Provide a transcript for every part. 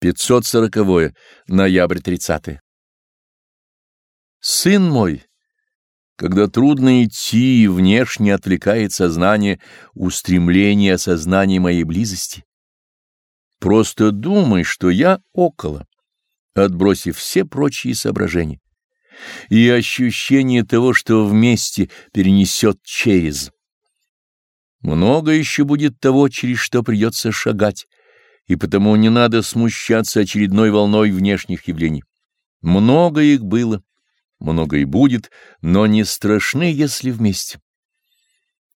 540. Ноябрь 30. Сын мой, когда трудно идти и внешне отвлекает сознание устремление осознания моей близости, просто думай, что я около, отбросив все прочие соображения, и ощущение того, что вместе перенесет через. Много еще будет того, через что придется шагать, и потому не надо смущаться очередной волной внешних явлений. Много их было, много и будет, но не страшны, если вместе.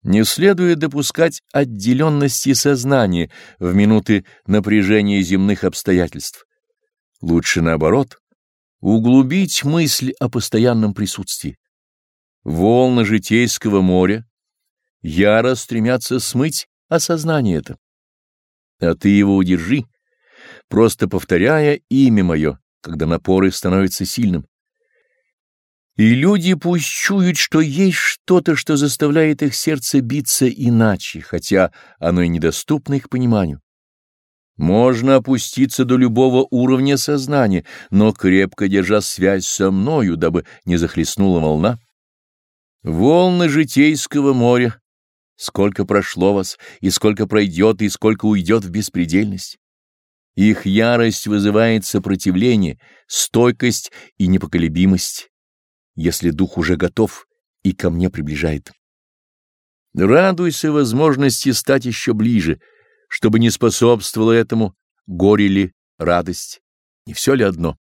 Не следует допускать отделенности сознания в минуты напряжения земных обстоятельств. Лучше наоборот, углубить мысль о постоянном присутствии. Волны житейского моря яро стремятся смыть осознание это а ты его удержи, просто повторяя имя мое, когда напоры становятся сильным. И люди пусть чуют, что есть что-то, что заставляет их сердце биться иначе, хотя оно и недоступно их пониманию. Можно опуститься до любого уровня сознания, но крепко держа связь со мною, дабы не захлестнула волна. Волны житейского моря Сколько прошло вас, и сколько пройдет, и сколько уйдет в беспредельность. Их ярость вызывает сопротивление, стойкость и непоколебимость, если дух уже готов и ко мне приближает. Радуйся возможности стать еще ближе, чтобы не способствовало этому горе ли, радость, не все ли одно.